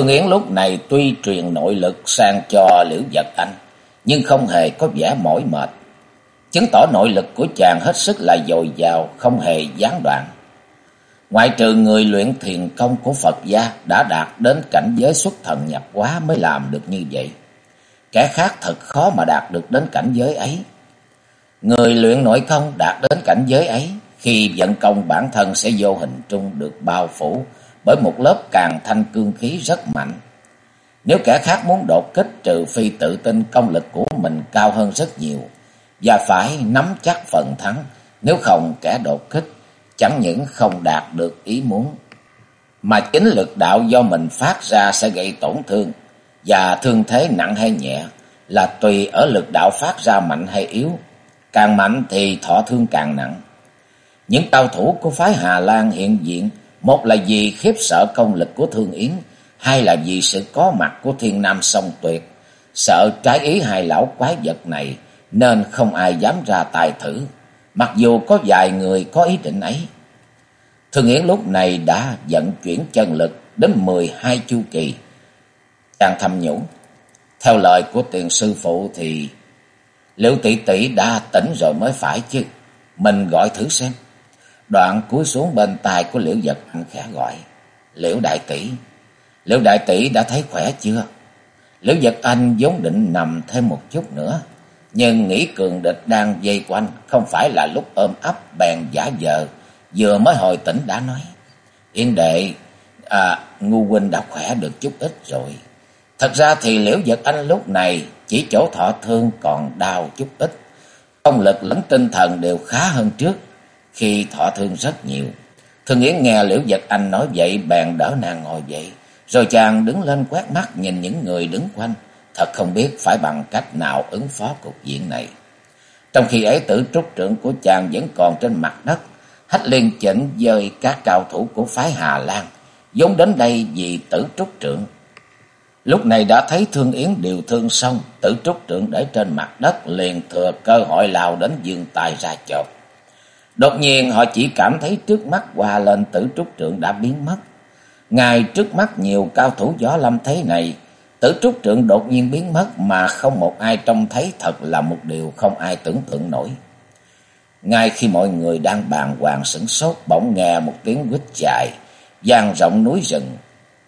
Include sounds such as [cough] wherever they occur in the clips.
Thương Yến lúc này tuy truyền nội lực sang cho Liễu Giật Anh, nhưng không hề có vẻ mỏi mệt. Chứng tỏ nội lực của chàng hết sức là dồi dào, không hề gián đoạn. Ngoại trừ người luyện thiền công của Phật gia đã đạt đến cảnh giới xuất thần nhập quá mới làm được như vậy. Kẻ khác thật khó mà đạt được đến cảnh giới ấy. Người luyện nội công đạt đến cảnh giới ấy, khi vận công bản thân sẽ vô hình trung được bao phủ, bởi một lớp càng thanh cương khí rất mạnh. Nếu kẻ khác muốn đột kích trừ phi tự tin công lực của mình cao hơn rất nhiều và phải nắm chắc phần thắng, nếu không kẻ đột kích chẳng những không đạt được ý muốn mà chính lực đạo do mình phát ra sẽ gây tổn thương và thương thế nặng hay nhẹ là tùy ở lực đạo phát ra mạnh hay yếu, càng mạnh thì thọ thương càng nặng. Những cao thủ của phái Hà Lan hiện diện một là vì khiếp sợ công lực của Thương Yến, hai là vì sự có mặt của thiên nam song tuyệt. Sợ trái ý hai lão quái vật này, nên không ai dám ra tài thử, mặc dù có vài người có ý định ấy. Thương Yến lúc này đã vận chuyển chân lực đến mười hai chu kỳ. Chàng thầm nhủ, theo lời của tiền sư phụ thì Liễu tỷ tỷ đã tỉnh rồi mới phải chứ, mình gọi thử xem. Đoạn cúi xuống bên tai của Liễu Giật khẽ gọi. Liễu Đại Tỷ. Liễu Đại Tỷ đã thấy khỏe chưa? Liễu Giật Anh vốn định nằm thêm một chút nữa. Nhưng nghĩ cường địch đang dây quanh. Không phải là lúc ôm ấp bèn giả vờ. Vừa mới hồi tỉnh đã nói. Yên đệ, à, Ngu huynh đã khỏe được chút ít rồi. Thật ra thì Liễu Giật Anh lúc này chỉ chỗ thọ thương còn đau chút ít. Công lực lẫn tinh thần đều khá hơn trước khi thọ thương rất nhiều. Thương Yến nghe Liễu Giật Anh nói vậy, bèn đỡ nàng ngồi dậy. Rồi chàng đứng lên quét mắt nhìn những người đứng quanh. Thật không biết phải bằng cách nào ứng phó cục diện này. Trong khi ấy, tử trúc trưởng của chàng vẫn còn trên mặt đất. Hách liên chỉnh dời các cao thủ của phái Hà Lan. Giống đến đây vì tử trúc trưởng. Lúc này đã thấy Thương Yến điều thương xong. Tử trúc trưởng để trên mặt đất liền thừa cơ hội lao đến dương tài ra chộp. Đột nhiên họ chỉ cảm thấy trước mắt hòa lên tử trúc trượng đã biến mất. Ngay trước mắt nhiều cao thủ gió lâm thế này, tử trúc trượng đột nhiên biến mất mà không một ai trông thấy thật là một điều không ai tưởng tượng nổi. Ngay khi mọi người đang bàn hoàng sửng sốt bỗng nghe một tiếng quýt dài, vang rộng núi rừng.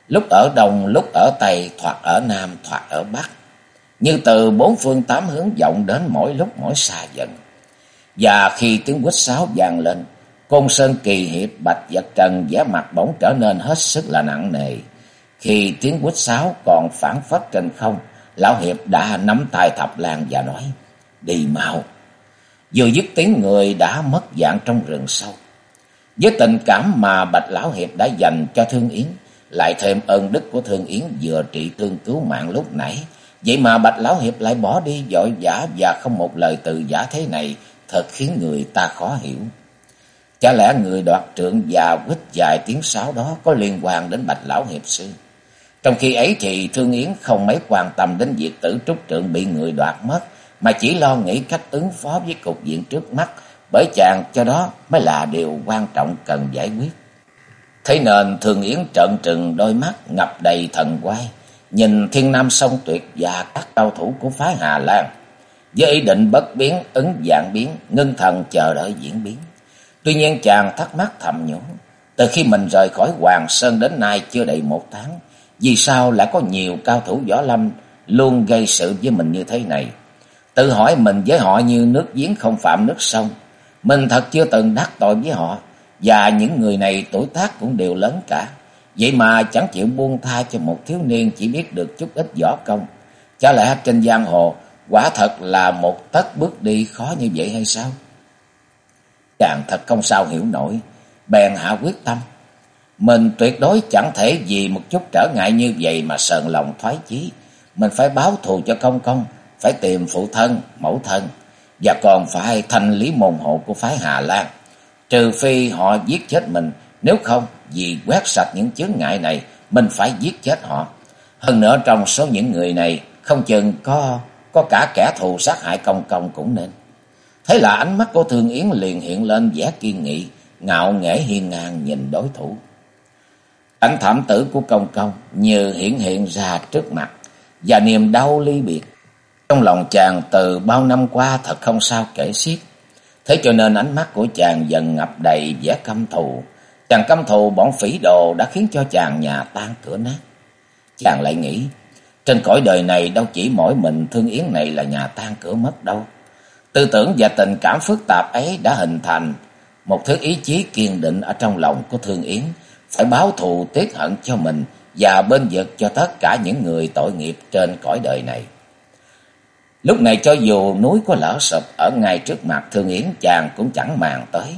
Lúc ở đông, lúc ở tây, thoạt ở nam, thoạt ở bắc. Như từ bốn phương tám hướng vọng đến mỗi lúc mỗi xa dần. Và khi tiếng quýt sáo vang lên, Côn Sơn kỳ hiệp Bạch Vật Trần vẻ mặt bỗng trở nên hết sức là nặng nề. Khi tiếng quýt sáo còn phản phất trên không, Lão Hiệp đã nắm tay thập lan và nói, đi mau. Vừa dứt tiếng người đã mất dạng trong rừng sâu. Với tình cảm mà Bạch Lão Hiệp đã dành cho Thương Yến, lại thêm ơn đức của Thương Yến vừa trị tương cứu mạng lúc nãy. Vậy mà Bạch Lão Hiệp lại bỏ đi dội vã và không một lời từ giả thế này thật khiến người ta khó hiểu. Chả lẽ người đoạt trượng và quýt dài tiếng sáo đó có liên quan đến Bạch Lão Hiệp Sư? Trong khi ấy thì Thương Yến không mấy quan tâm đến việc tử trúc trượng bị người đoạt mất, mà chỉ lo nghĩ cách ứng phó với cục diện trước mắt, bởi chàng cho đó mới là điều quan trọng cần giải quyết. Thế nên Thương Yến trợn trừng đôi mắt ngập đầy thần quay, nhìn thiên nam sông tuyệt và các cao thủ của phái Hà Lan với ý định bất biến, ứng dạng biến, ngưng thần chờ đợi diễn biến. Tuy nhiên chàng thắc mắc thầm nhủ, từ khi mình rời khỏi Hoàng Sơn đến nay chưa đầy một tháng, vì sao lại có nhiều cao thủ võ lâm luôn gây sự với mình như thế này? Tự hỏi mình với họ như nước giếng không phạm nước sông, mình thật chưa từng đắc tội với họ, và những người này tuổi tác cũng đều lớn cả. Vậy mà chẳng chịu buông tha cho một thiếu niên chỉ biết được chút ít võ công. Chả lẽ trên giang hồ Quả thật là một tất bước đi khó như vậy hay sao? Chàng thật không sao hiểu nổi. bèn hạ quyết tâm. Mình tuyệt đối chẳng thể vì một chút trở ngại như vậy mà sờn lòng thoái chí. Mình phải báo thù cho công công, phải tìm phụ thân, mẫu thân, và còn phải thanh lý môn hộ của phái Hà Lan. Trừ phi họ giết chết mình, nếu không vì quét sạch những chướng ngại này, mình phải giết chết họ. Hơn nữa trong số những người này, không chừng có có cả kẻ thù sát hại công công cũng nên. Thế là ánh mắt của Thương Yến liền hiện lên vẻ kiên nghị, ngạo nghễ hiên ngang nhìn đối thủ. Ảnh thảm tử của công công như hiện hiện ra trước mặt, và niềm đau ly biệt. Trong lòng chàng từ bao năm qua thật không sao kể xiết. Thế cho nên ánh mắt của chàng dần ngập đầy vẻ căm thù. Chàng căm thù bọn phỉ đồ đã khiến cho chàng nhà tan cửa nát. Chàng lại nghĩ, trên cõi đời này đâu chỉ mỗi mình Thương Yến này là nhà tan cửa mất đâu. Tư tưởng và tình cảm phức tạp ấy đã hình thành một thứ ý chí kiên định ở trong lòng của Thương Yến, phải báo thù tiết hận cho mình và bên vực cho tất cả những người tội nghiệp trên cõi đời này. Lúc này cho dù núi có lở sụp ở ngay trước mặt Thương Yến chàng cũng chẳng màng tới.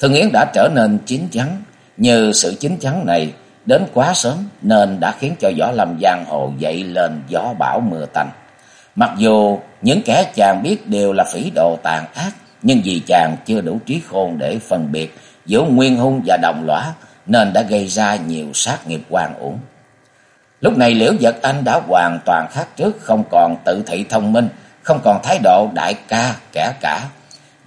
Thương Yến đã trở nên chín chắn, như sự chín chắn này đến quá sớm nên đã khiến cho võ lâm giang hồ dậy lên gió bão mưa tanh. Mặc dù những kẻ chàng biết đều là phỉ đồ tàn ác, nhưng vì chàng chưa đủ trí khôn để phân biệt giữa nguyên hung và đồng lõa, nên đã gây ra nhiều sát nghiệp quan uổng. Lúc này Liễu Vật Anh đã hoàn toàn khác trước, không còn tự thị thông minh, không còn thái độ đại ca kẻ cả,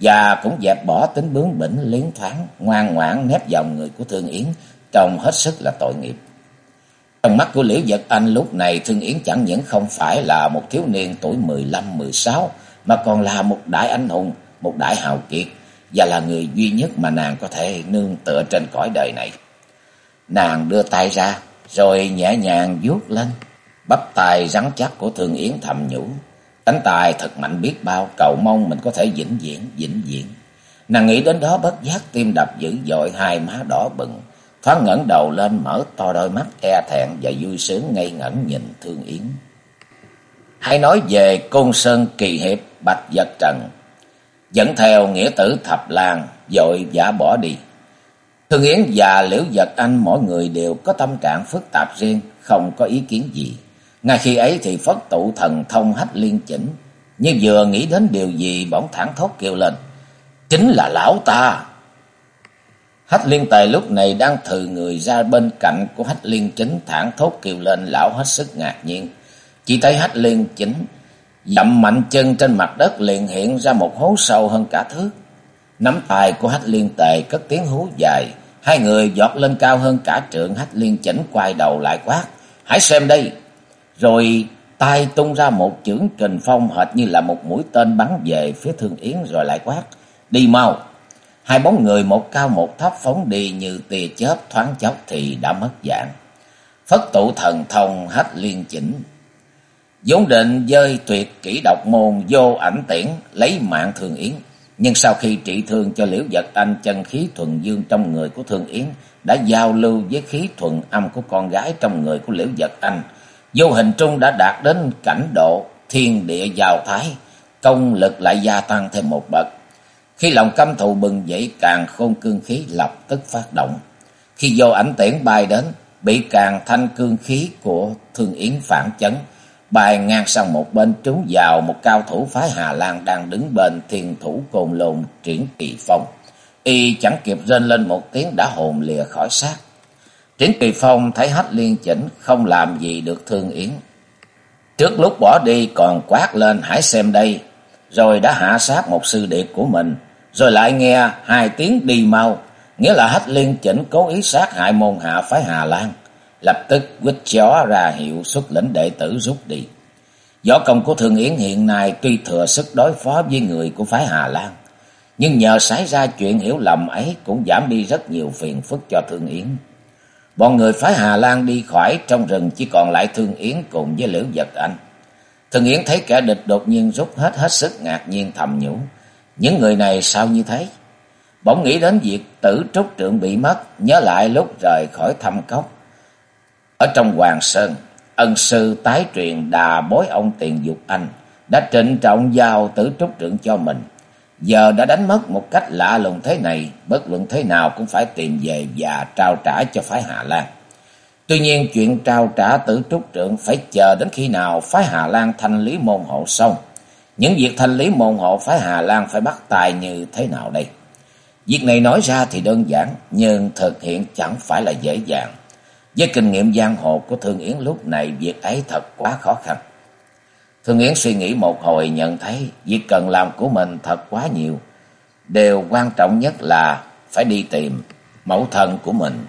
và cũng dẹp bỏ tính bướng bỉnh liến thoáng, ngoan ngoãn nép dòng người của Thương Yến, trông hết sức là tội nghiệp. Trong mắt của Liễu Giật Anh lúc này Thương Yến chẳng những không phải là một thiếu niên tuổi 15-16, mà còn là một đại anh hùng, một đại hào kiệt, và là người duy nhất mà nàng có thể nương tựa trên cõi đời này. Nàng đưa tay ra, rồi nhẹ nhàng vuốt lên, bắp tay rắn chắc của Thương Yến thầm nhủ. Cánh tài thật mạnh biết bao, cầu mong mình có thể vĩnh viễn, vĩnh viễn. Nàng nghĩ đến đó bất giác tim đập dữ dội, hai má đỏ bừng, thoáng ngẩng đầu lên mở to đôi mắt e thẹn và vui sướng ngây ngẩn nhìn Thương Yến. Hãy nói về Côn Sơn kỳ hiệp Bạch Vật Trần, dẫn theo nghĩa tử Thập Lan, dội giả bỏ đi. Thương Yến và Liễu Giật Anh mỗi người đều có tâm trạng phức tạp riêng, không có ý kiến gì. Ngay khi ấy thì phất tụ thần thông hách liên chỉnh, nhưng vừa nghĩ đến điều gì bỗng thẳng thốt kêu lên. Chính là lão ta! Hách liên tài lúc này đang thừ người ra bên cạnh của hách liên chính thẳng thốt kêu lên, lão hết sức ngạc nhiên. Chỉ thấy hách liên chính dậm mạnh chân trên mặt đất liền hiện ra một hố sâu hơn cả thước. Nắm tay của hách liên tề cất tiếng hú dài. Hai người giọt lên cao hơn cả trượng, hách liên chỉnh quay đầu lại quát. Hãy xem đây. Rồi tay tung ra một chưởng kình phong hệt như là một mũi tên bắn về phía thương yến rồi lại quát. Đi mau. Hai bóng người một cao một thấp phóng đi như tia chớp thoáng chốc thì đã mất dạng. Phất tụ thần thông hết liên chỉnh. vốn định dơi tuyệt kỹ độc môn vô ảnh tiễn lấy mạng thường yến. Nhưng sau khi trị thương cho liễu vật anh chân khí thuần dương trong người của thường Yến đã giao lưu với khí thuần âm của con gái trong người của liễu vật anh. Vô hình trung đã đạt đến cảnh độ thiên địa giao thái, công lực lại gia tăng thêm một bậc. Khi lòng căm thù bừng dậy càng khôn cương khí lập tức phát động. Khi vô ảnh tiễn bay đến, bị càng thanh cương khí của Thương Yến phản chấn, Bài ngang sang một bên trúng vào một cao thủ phái Hà Lan đang đứng bên thiên thủ cồn lồn triển kỳ phong. Y chẳng kịp rên lên một tiếng đã hồn lìa khỏi xác. Triển kỳ phong thấy hết liên chỉnh không làm gì được thương yến. Trước lúc bỏ đi còn quát lên hãy xem đây. Rồi đã hạ sát một sư điệp của mình. Rồi lại nghe hai tiếng đi mau. Nghĩa là hách liên chỉnh cố ý sát hại môn hạ phái Hà Lan lập tức quýt chó ra hiệu xuất lĩnh đệ tử rút đi. Võ công của Thương Yến hiện nay tuy thừa sức đối phó với người của phái Hà Lan, nhưng nhờ xảy ra chuyện hiểu lầm ấy cũng giảm đi rất nhiều phiền phức cho Thương Yến. Bọn người phái Hà Lan đi khỏi trong rừng chỉ còn lại Thương Yến cùng với Liễu Vật Anh. Thương Yến thấy kẻ địch đột nhiên rút hết hết sức ngạc nhiên thầm nhủ. Những người này sao như thế? Bỗng nghĩ đến việc tử trúc trượng bị mất, nhớ lại lúc rời khỏi thăm cốc. Ở trong Hoàng Sơn, ân sư tái truyền đà bối ông tiền dục anh đã trịnh trọng giao tử trúc trượng cho mình. Giờ đã đánh mất một cách lạ lùng thế này, bất luận thế nào cũng phải tìm về và trao trả cho phái Hà Lan. Tuy nhiên chuyện trao trả tử trúc trưởng phải chờ đến khi nào phái Hà Lan thanh lý môn hộ xong. Những việc thanh lý môn hộ phái Hà Lan phải bắt tài như thế nào đây? Việc này nói ra thì đơn giản, nhưng thực hiện chẳng phải là dễ dàng. Với kinh nghiệm giang hồ của Thương Yến lúc này, việc ấy thật quá khó khăn. Thương Yến suy nghĩ một hồi nhận thấy việc cần làm của mình thật quá nhiều. Điều quan trọng nhất là phải đi tìm mẫu thân của mình.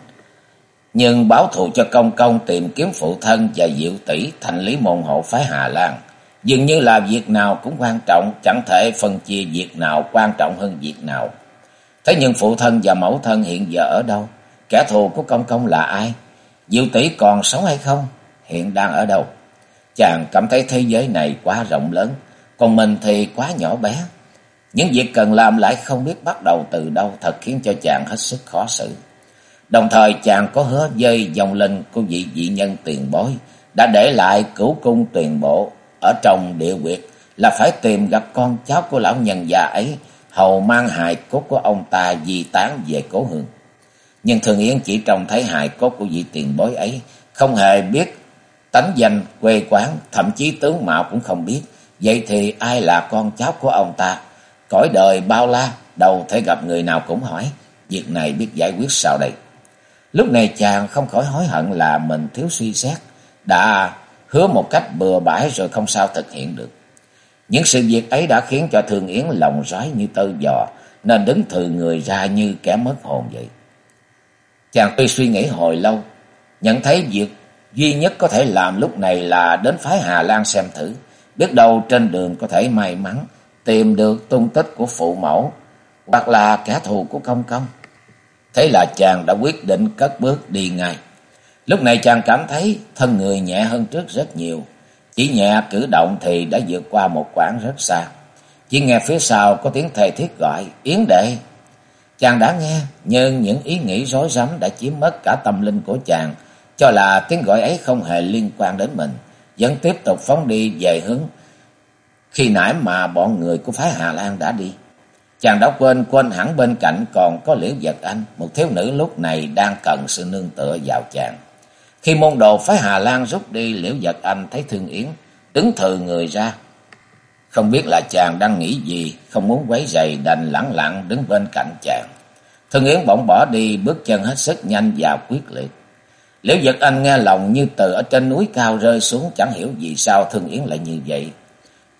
Nhưng báo thù cho công công tìm kiếm phụ thân và diệu tỷ thành lý môn hộ phái Hà Lan. Dường như là việc nào cũng quan trọng, chẳng thể phân chia việc nào quan trọng hơn việc nào. Thế nhưng phụ thân và mẫu thân hiện giờ ở đâu? Kẻ thù của công công là ai? Diệu tỷ còn sống hay không? Hiện đang ở đâu? Chàng cảm thấy thế giới này quá rộng lớn, còn mình thì quá nhỏ bé. Những việc cần làm lại không biết bắt đầu từ đâu thật khiến cho chàng hết sức khó xử. Đồng thời chàng có hứa dây dòng linh của vị dị nhân tiền bối đã để lại cửu cung tuyền bộ ở trong địa quyệt là phải tìm gặp con cháu của lão nhân già ấy hầu mang hài cốt của ông ta di tán về cố hương. Nhưng Thường Yến chỉ trông thấy hài cốt của vị tiền bối ấy, không hề biết tánh danh, quê quán, thậm chí tướng mạo cũng không biết. Vậy thì ai là con cháu của ông ta? Cõi đời bao la, đâu thể gặp người nào cũng hỏi. Việc này biết giải quyết sao đây? Lúc này chàng không khỏi hối hận là mình thiếu suy xét. Đã hứa một cách bừa bãi rồi không sao thực hiện được. Những sự việc ấy đã khiến cho Thường Yến lòng rối như tơ giò, nên đứng thừ người ra như kẻ mất hồn vậy. Chàng tuy suy nghĩ hồi lâu, nhận thấy việc duy nhất có thể làm lúc này là đến phái Hà Lan xem thử, biết đâu trên đường có thể may mắn tìm được tung tích của phụ mẫu hoặc là kẻ thù của công công. Thế là chàng đã quyết định cất bước đi ngay. Lúc này chàng cảm thấy thân người nhẹ hơn trước rất nhiều, chỉ nhẹ cử động thì đã vượt qua một quãng rất xa. Chỉ nghe phía sau có tiếng thầy thiết gọi, Yến đệ. Chàng đã nghe, nhưng những ý nghĩ rối rắm đã chiếm mất cả tâm linh của chàng, cho là tiếng gọi ấy không hề liên quan đến mình, vẫn tiếp tục phóng đi về hướng khi nãy mà bọn người của phái Hà Lan đã đi. Chàng đã quên quên hẳn bên cạnh còn có Liễu vật Anh, một thiếu nữ lúc này đang cần sự nương tựa vào chàng. Khi môn đồ phái Hà Lan rút đi, Liễu Giật Anh thấy Thương Yến, đứng thừ người ra. Không biết là chàng đang nghĩ gì, không muốn quấy rầy đành lặng lặng đứng bên cạnh chàng. Thương Yến bỗng bỏ đi, bước chân hết sức nhanh và quyết liệt. Liễu Giật Anh nghe lòng như từ ở trên núi cao rơi xuống, chẳng hiểu vì sao Thương Yến lại như vậy.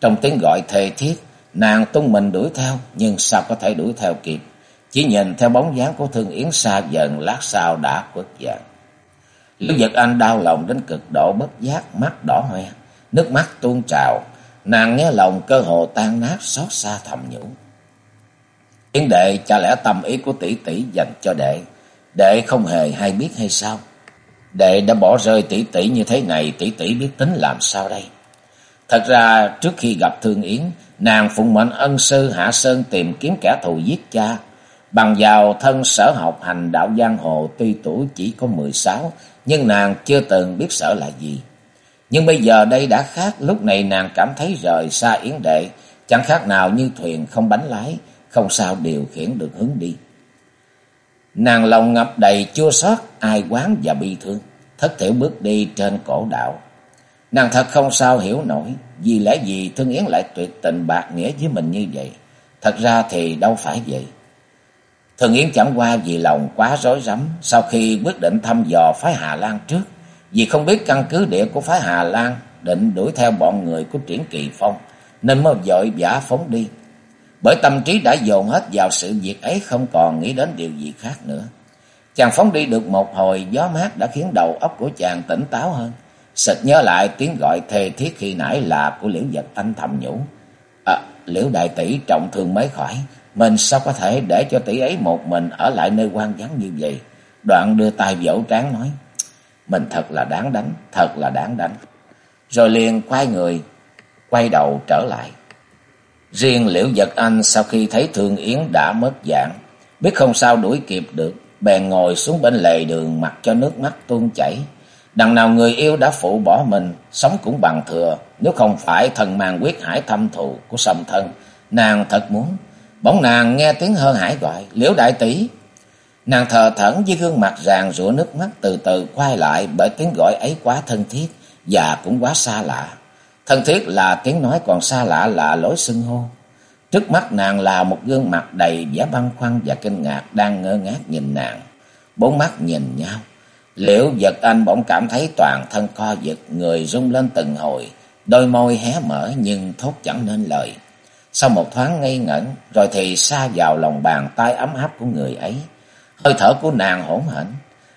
Trong tiếng gọi thề thiết, nàng tung mình đuổi theo, nhưng sao có thể đuổi theo kịp. Chỉ nhìn theo bóng dáng của Thương Yến xa dần, lát sau đã quất dạng. Liễu Giật Anh đau lòng đến cực độ bất giác, mắt đỏ hoe, nước mắt tuôn trào. Nàng nghe lòng cơ hồ tan nát, xót xa thầm nhủ. Yến đệ chả lẽ tâm ý của tỷ tỷ dành cho đệ, đệ không hề hay biết hay sao? Đệ đã bỏ rơi tỷ tỷ như thế này, tỷ tỷ biết tính làm sao đây? Thật ra trước khi gặp Thương Yến, nàng phụng mệnh ân sư Hạ Sơn tìm kiếm kẻ thù giết cha. Bằng vào thân sở học hành đạo giang hồ tuy tuổi chỉ có mười sáu, nhưng nàng chưa từng biết sợ là gì. Nhưng bây giờ đây đã khác, lúc này nàng cảm thấy rời xa Yến Đệ, chẳng khác nào như thuyền không bánh lái, không sao điều khiển được hướng đi. Nàng lòng ngập đầy chua xót, ai quán và bi thương, thất thiểu bước đi trên cổ đạo. Nàng thật không sao hiểu nổi, vì lẽ gì Thương Yến lại tuyệt tình bạc nghĩa với mình như vậy. Thật ra thì đâu phải vậy thường Yến chẳng qua vì lòng quá rối rắm sau khi quyết định thăm dò phái Hà Lan trước. Vì không biết căn cứ địa của phái Hà Lan định đuổi theo bọn người của Triển Kỳ Phong nên mới vội vã phóng đi. Bởi tâm trí đã dồn hết vào sự việc ấy không còn nghĩ đến điều gì khác nữa. Chàng phóng đi được một hồi gió mát đã khiến đầu óc của chàng tỉnh táo hơn. Sực nhớ lại tiếng gọi thề thiết khi nãy là của liễu vật anh thầm nhủ. À, liễu đại tỷ trọng thương mới khỏi. Mình sao có thể để cho tỷ ấy một mình ở lại nơi quan vắng như vậy. Đoạn đưa tay vỗ trán nói. Mình thật là đáng đánh, thật là đáng đánh. Rồi liền quay người, quay đầu trở lại. Riêng Liễu Giật Anh sau khi thấy Thương Yến đã mất dạng, biết không sao đuổi kịp được, bèn ngồi xuống bên lề đường mặc cho nước mắt tuôn chảy. Đằng nào người yêu đã phụ bỏ mình, sống cũng bằng thừa, nếu không phải thần mang quyết hải thâm thù của sầm thân, nàng thật muốn Bỗng nàng nghe tiếng hơ hải gọi, liễu đại tỷ. Nàng thờ thẫn với gương mặt ràng rủa nước mắt từ từ quay lại bởi tiếng gọi ấy quá thân thiết và cũng quá xa lạ. Thân thiết là tiếng nói còn xa lạ là lối xưng hô. Trước mắt nàng là một gương mặt đầy vẻ băn khoăn và kinh ngạc đang ngơ ngác nhìn nàng. Bốn mắt nhìn nhau. Liễu giật anh bỗng cảm thấy toàn thân co giật, người rung lên từng hồi, đôi môi hé mở nhưng thốt chẳng nên lời. Sau một thoáng ngây ngẩn, rồi thì xa vào lòng bàn tay ấm áp của người ấy. Hơi thở của nàng hỗn hển.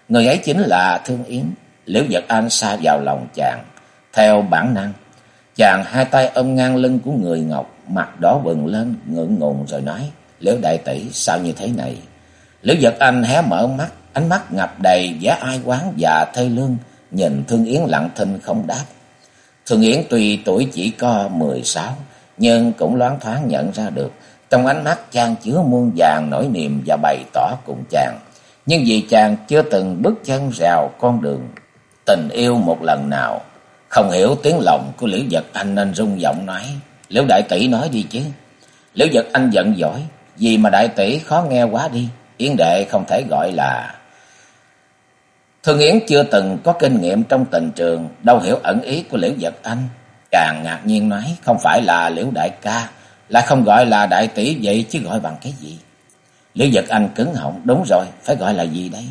Người ấy chính là Thương Yến. Liễu giật anh xa vào lòng chàng. Theo bản năng, chàng hai tay ôm ngang lưng của người Ngọc, mặt đỏ bừng lên, ngượng ngùng rồi nói, Liễu đại tỷ sao như thế này? Liễu giật anh hé mở mắt, ánh mắt ngập đầy vẻ ai quán và thê lương, nhìn Thương Yến lặng thinh không đáp. Thương Yến tuy tuổi chỉ có mười sáu, nhưng cũng loáng thoáng nhận ra được, trong ánh mắt chàng chứa muôn vàng nỗi niềm và bày tỏ cùng chàng. Nhưng vì chàng chưa từng bước chân rào con đường tình yêu một lần nào, không hiểu tiếng lòng của Liễu Giật Anh nên rung giọng nói, Liễu Đại Tỷ nói đi chứ. Liễu Giật Anh giận dỗi, vì mà Đại Tỷ khó nghe quá đi, Yến Đệ không thể gọi là... Thương Yến chưa từng có kinh nghiệm trong tình trường, đâu hiểu ẩn ý của Liễu Giật Anh. Càng ngạc nhiên nói, không phải là Liễu Đại Ca, lại không gọi là Đại Tỷ vậy chứ gọi bằng cái gì? Liễu Giật Anh cứng họng, đúng rồi, phải gọi là gì đây?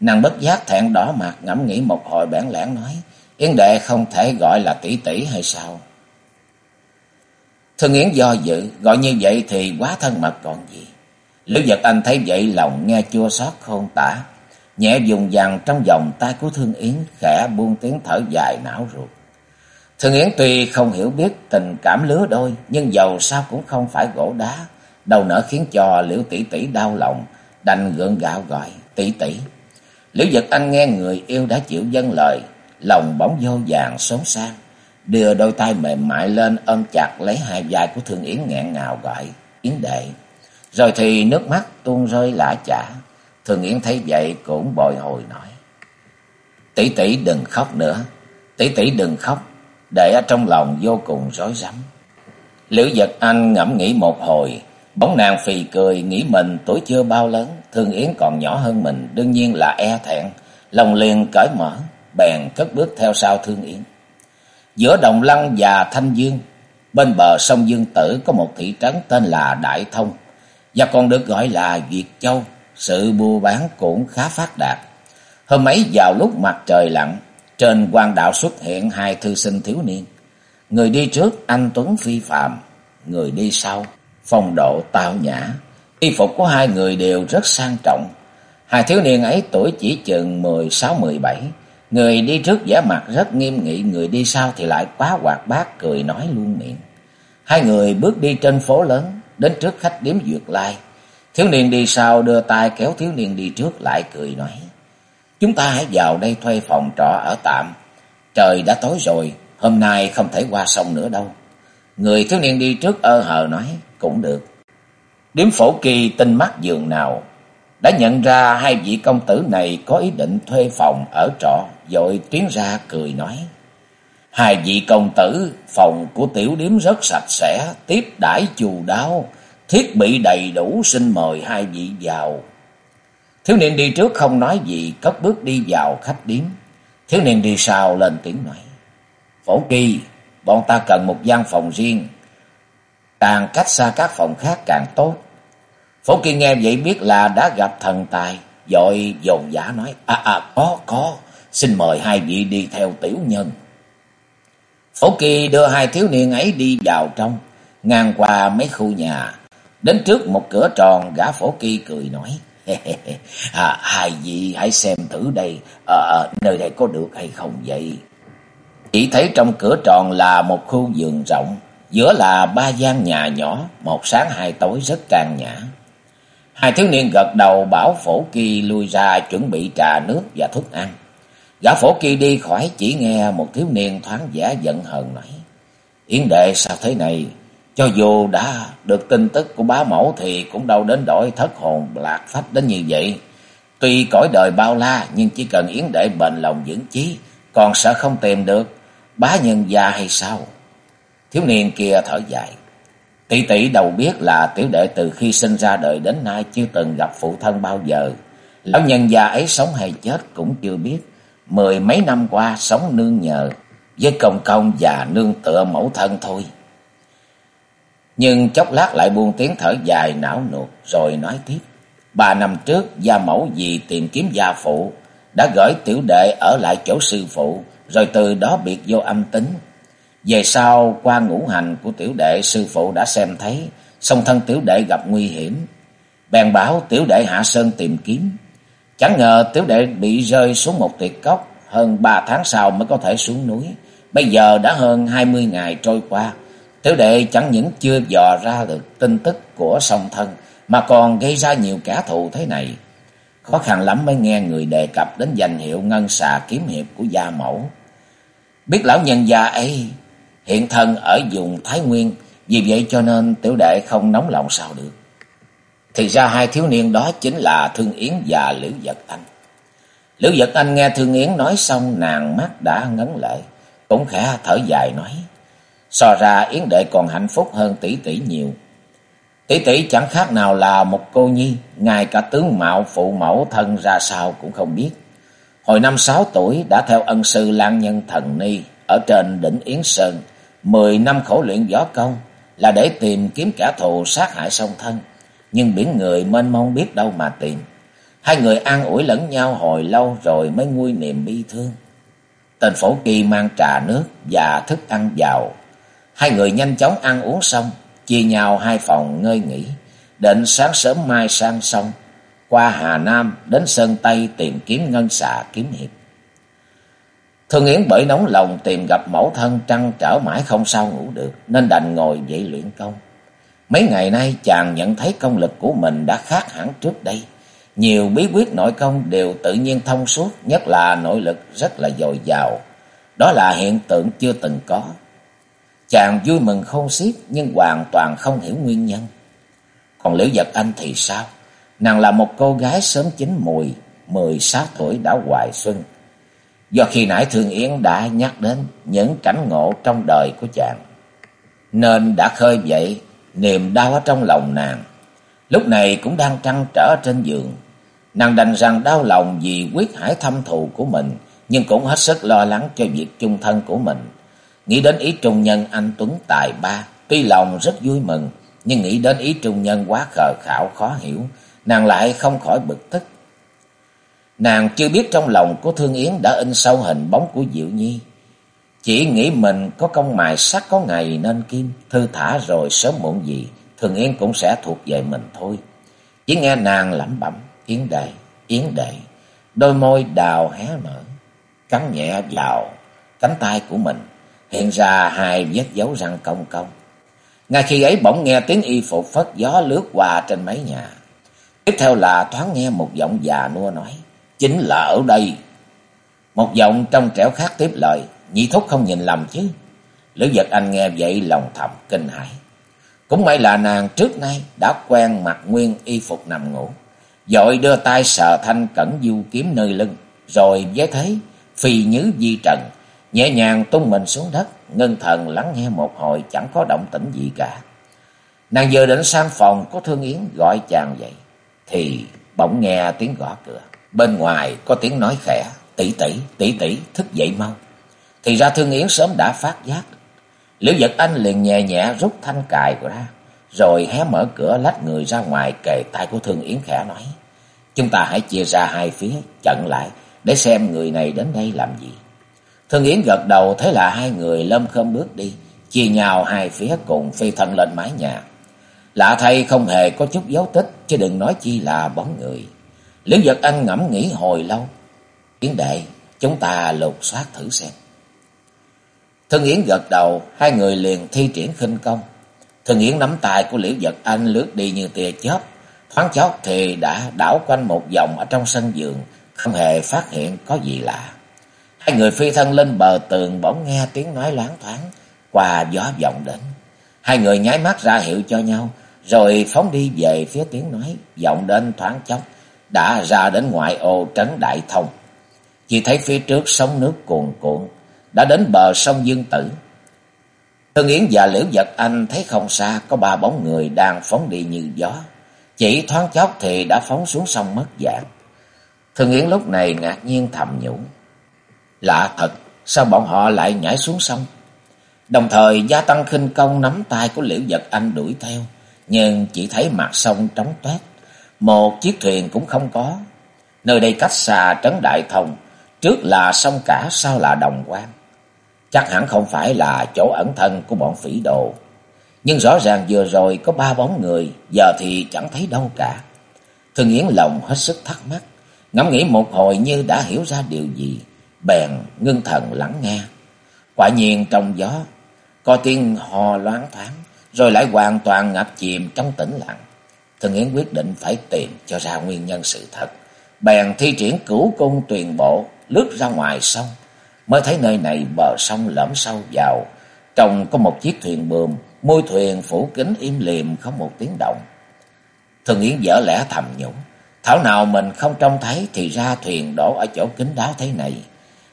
Nàng bất giác thẹn đỏ mặt ngẫm nghĩ một hồi bản lẽn nói, Yến đệ không thể gọi là tỷ tỷ hay sao? Thương Yến do dự, gọi như vậy thì quá thân mật còn gì. Liễu Giật Anh thấy vậy lòng nghe chua xót khôn tả, nhẹ dùng dằn trong vòng tay của Thương Yến, khẽ buông tiếng thở dài não ruột. Thương Yến tuy không hiểu biết tình cảm lứa đôi, nhưng dầu sao cũng không phải gỗ đá, đầu nở khiến cho Liễu tỷ tỷ đau lòng, đành gượng gạo gọi tỷ tỷ. Liễu Giật Anh nghe người yêu đã chịu dân lời, lòng bóng vô vàng xốn sang, đưa đôi tay mềm mại lên ôm chặt lấy hai vai của Thương Yến nghẹn ngào gọi, Yến đệ. Rồi thì nước mắt tuôn rơi lã chả, Thường Yến thấy vậy cũng bồi hồi nói. Tỷ tỷ đừng khóc nữa, tỷ tỷ đừng khóc, để ở trong lòng vô cùng rối rắm. Liễu Dật Anh ngẫm nghĩ một hồi, bóng nàng phì cười nghĩ mình tuổi chưa bao lớn, Thương Yến còn nhỏ hơn mình, đương nhiên là e thẹn, lòng liền cởi mở, bèn cất bước theo sau Thương Yến. Giữa Đồng Lăng và Thanh Dương, bên bờ sông Dương Tử có một thị trấn tên là Đại Thông, và còn được gọi là Việt Châu, sự buôn bán cũng khá phát đạt. Hôm ấy vào lúc mặt trời lặn, trên quan đạo xuất hiện hai thư sinh thiếu niên. Người đi trước anh Tuấn Phi Phạm, người đi sau phong độ tao nhã. Y phục của hai người đều rất sang trọng. Hai thiếu niên ấy tuổi chỉ chừng mười sáu mười bảy Người đi trước vẻ mặt rất nghiêm nghị, người đi sau thì lại quá hoạt bát, cười nói luôn miệng. Hai người bước đi trên phố lớn, đến trước khách điếm Duyệt Lai. Thiếu niên đi sau đưa tay kéo thiếu niên đi trước lại cười nói. Chúng ta hãy vào đây thuê phòng trọ ở tạm. Trời đã tối rồi, hôm nay không thể qua sông nữa đâu. Người thiếu niên đi trước ơ hờ nói, cũng được. Điếm phổ kỳ tinh mắt giường nào, đã nhận ra hai vị công tử này có ý định thuê phòng ở trọ, dội tiến ra cười nói. Hai vị công tử, phòng của tiểu điếm rất sạch sẽ, tiếp đãi chu đáo, thiết bị đầy đủ, xin mời hai vị vào. Thiếu niên đi trước không nói gì, cất bước đi vào khách điếm. Thiếu niên đi sau lên tiếng nói. Phổ kỳ, bọn ta cần một gian phòng riêng, càng cách xa các phòng khác càng tốt. Phổ kỳ nghe vậy biết là đã gặp thần tài, dội dồn giả nói, à à có có, xin mời hai vị đi theo tiểu nhân. Phổ kỳ đưa hai thiếu niên ấy đi vào trong, ngang qua mấy khu nhà, đến trước một cửa tròn gã phổ kỳ cười nói, [laughs] à, hai vị hãy xem thử đây, à, nơi đây có được hay không vậy? Chỉ thấy trong cửa tròn là một khu vườn rộng, giữa là ba gian nhà nhỏ, một sáng hai tối rất trang nhã. Hai thiếu niên gật đầu bảo phổ kỳ lui ra chuẩn bị trà nước và thức ăn. Gã phổ kỳ đi khỏi chỉ nghe một thiếu niên thoáng giả giận hờn nói. Yến đệ sao thế này? Cho dù đã được tin tức của bá mẫu thì cũng đâu đến đổi thất hồn lạc phách đến như vậy. Tuy cõi đời bao la nhưng chỉ cần Yến đệ bền lòng vững chí, còn sợ không tìm được bá nhân gia hay sao? Thiếu niên kia thở dài. Tỷ tỷ đầu biết là tiểu đệ từ khi sinh ra đời đến nay chưa từng gặp phụ thân bao giờ. Lão nhân già ấy sống hay chết cũng chưa biết. Mười mấy năm qua sống nương nhờ với công công và nương tựa mẫu thân thôi. Nhưng chốc lát lại buông tiếng thở dài não nuột, rồi nói tiếp. Ba năm trước, gia mẫu vì tìm kiếm gia phụ, đã gửi tiểu đệ ở lại chỗ sư phụ, rồi từ đó biệt vô âm tính. Về sau, qua ngũ hành của tiểu đệ, sư phụ đã xem thấy, song thân tiểu đệ gặp nguy hiểm. Bèn bảo tiểu đệ hạ sơn tìm kiếm. Chẳng ngờ tiểu đệ bị rơi xuống một tuyệt cốc, hơn ba tháng sau mới có thể xuống núi. Bây giờ đã hơn hai mươi ngày trôi qua. Tiểu đệ chẳng những chưa dò ra được tin tức của song thân mà còn gây ra nhiều kẻ thù thế này. Khó khăn lắm mới nghe người đề cập đến danh hiệu ngân xà kiếm hiệp của gia mẫu. Biết lão nhân gia ấy hiện thân ở vùng Thái Nguyên, vì vậy cho nên tiểu đệ không nóng lòng sao được. Thì ra hai thiếu niên đó chính là Thương Yến và Liễu Vật Anh. Liễu Vật Anh nghe Thương Yến nói xong nàng mắt đã ngấn lệ, cũng khẽ thở dài nói. So ra Yến đệ còn hạnh phúc hơn tỷ tỷ nhiều. Tỷ tỷ chẳng khác nào là một cô nhi, ngay cả tướng mạo phụ mẫu thân ra sao cũng không biết. Hồi năm sáu tuổi đã theo ân sư Lan Nhân Thần Ni ở trên đỉnh Yến Sơn, mười năm khổ luyện võ công là để tìm kiếm kẻ thù sát hại song thân. Nhưng biển người mênh mông biết đâu mà tìm. Hai người an ủi lẫn nhau hồi lâu rồi mới nguôi niềm bi thương. Tên phổ kỳ mang trà nước và thức ăn vào. Hai người nhanh chóng ăn uống xong, chia nhau hai phòng ngơi nghỉ. Định sáng sớm mai sang sông, qua Hà Nam đến Sơn Tây tìm kiếm ngân xà kiếm hiệp. Thương Yến bởi nóng lòng tìm gặp mẫu thân trăn trở mãi không sao ngủ được, nên đành ngồi dậy luyện công. Mấy ngày nay chàng nhận thấy công lực của mình đã khác hẳn trước đây. Nhiều bí quyết nội công đều tự nhiên thông suốt, nhất là nội lực rất là dồi dào. Đó là hiện tượng chưa từng có. Chàng vui mừng không xiết nhưng hoàn toàn không hiểu nguyên nhân. Còn Liễu Giật Anh thì sao? Nàng là một cô gái sớm chín mùi, mười sáu tuổi đã hoài xuân. Do khi nãy Thương Yến đã nhắc đến những cảnh ngộ trong đời của chàng. Nên đã khơi dậy niềm đau ở trong lòng nàng. Lúc này cũng đang trăn trở trên giường. Nàng đành rằng đau lòng vì quyết hải thâm thù của mình, nhưng cũng hết sức lo lắng cho việc chung thân của mình. Nghĩ đến ý trung nhân anh Tuấn tài ba, tuy lòng rất vui mừng, nhưng nghĩ đến ý trung nhân quá khờ khảo khó hiểu, nàng lại không khỏi bực tức. Nàng chưa biết trong lòng của Thương Yến đã in sâu hình bóng của Diệu Nhi. Chỉ nghĩ mình có công mài sắc có ngày nên kim, thư thả rồi sớm muộn gì, Thương Yến cũng sẽ thuộc về mình thôi. Chỉ nghe nàng lẩm bẩm, Yến đệ, Yến đệ, đôi môi đào hé mở, cắn nhẹ vào cánh tay của mình, hiện ra hai vết dấu răng cong cong. Ngay khi ấy bỗng nghe tiếng y phục phất gió lướt qua trên mái nhà. Tiếp theo là thoáng nghe một giọng già nua nói, chính là ở đây. Một giọng trong trẻo khác tiếp lời, nhị thúc không nhìn lầm chứ. Lữ giật anh nghe vậy lòng thầm kinh hãi. Cũng may là nàng trước nay đã quen mặc nguyên y phục nằm ngủ. Dội đưa tay sờ thanh cẩn du kiếm nơi lưng, rồi với thế phi nhứ di trần, nhẹ nhàng tung mình xuống đất, ngân thần lắng nghe một hồi chẳng có động tĩnh gì cả. Nàng vừa định sang phòng có Thương Yến gọi chàng vậy thì bỗng nghe tiếng gõ cửa. Bên ngoài có tiếng nói khẽ, tỷ tỷ, tỷ tỷ, thức dậy mau. Thì ra Thương Yến sớm đã phát giác. Liễu Giật Anh liền nhẹ nhẹ rút thanh cài ra, rồi hé mở cửa lách người ra ngoài kề tay của Thương Yến khẽ nói. Chúng ta hãy chia ra hai phía, chặn lại, để xem người này đến đây làm gì. Thương Yến gật đầu thấy là hai người lâm khâm bước đi, chia nhau hai phía cùng phi thân lên mái nhà. Lạ thay không hề có chút dấu tích, chứ đừng nói chi là bóng người. Liễu Giật Anh ngẫm nghĩ hồi lâu. Yến đệ, chúng ta lục soát thử xem. Thương Yến gật đầu, hai người liền thi triển khinh công. Thương Yến nắm tay của Liễu Giật Anh lướt đi như tia chớp. Thoáng chót thì đã đảo quanh một vòng ở trong sân giường, không hề phát hiện có gì lạ. Hai người phi thân lên bờ tường bỗng nghe tiếng nói loáng thoáng qua gió vọng đến. Hai người nháy mắt ra hiệu cho nhau, rồi phóng đi về phía tiếng nói vọng đến thoáng chốc, đã ra đến ngoại ô trấn Đại Thông. Chỉ thấy phía trước sóng nước cuồn cuộn, đã đến bờ sông Dương Tử. Thương Yến và Liễu Giật Anh thấy không xa có ba bóng người đang phóng đi như gió. Chỉ thoáng chốc thì đã phóng xuống sông mất dạng. Thương Yến lúc này ngạc nhiên thầm nhủ. Lạ thật, sao bọn họ lại nhảy xuống sông? Đồng thời gia tăng khinh công nắm tay của Liễu vật Anh đuổi theo. Nhưng chỉ thấy mặt sông trống toét. Một chiếc thuyền cũng không có. Nơi đây cách xa trấn Đại Thông. Trước là sông cả, sau là đồng quan. Chắc hẳn không phải là chỗ ẩn thân của bọn phỉ đồ. Nhưng rõ ràng vừa rồi có ba bóng người, giờ thì chẳng thấy đâu cả. Thương Yến lòng hết sức thắc mắc, ngẫm nghĩ một hồi như đã hiểu ra điều gì, bèn ngưng thần lắng nghe. Quả nhiên trong gió, có tiếng hò loáng thoáng, rồi lại hoàn toàn ngập chìm trong tĩnh lặng. thần Yến quyết định phải tìm cho ra nguyên nhân sự thật. Bèn thi triển cửu cung tuyền bộ, lướt ra ngoài sông, mới thấy nơi này bờ sông lõm sâu vào, trong có một chiếc thuyền buồm, môi thuyền phủ kính im lìm không một tiếng động. thần Yến dở lẽ thầm nhủ, thảo nào mình không trông thấy thì ra thuyền đổ ở chỗ kính đáo thế này.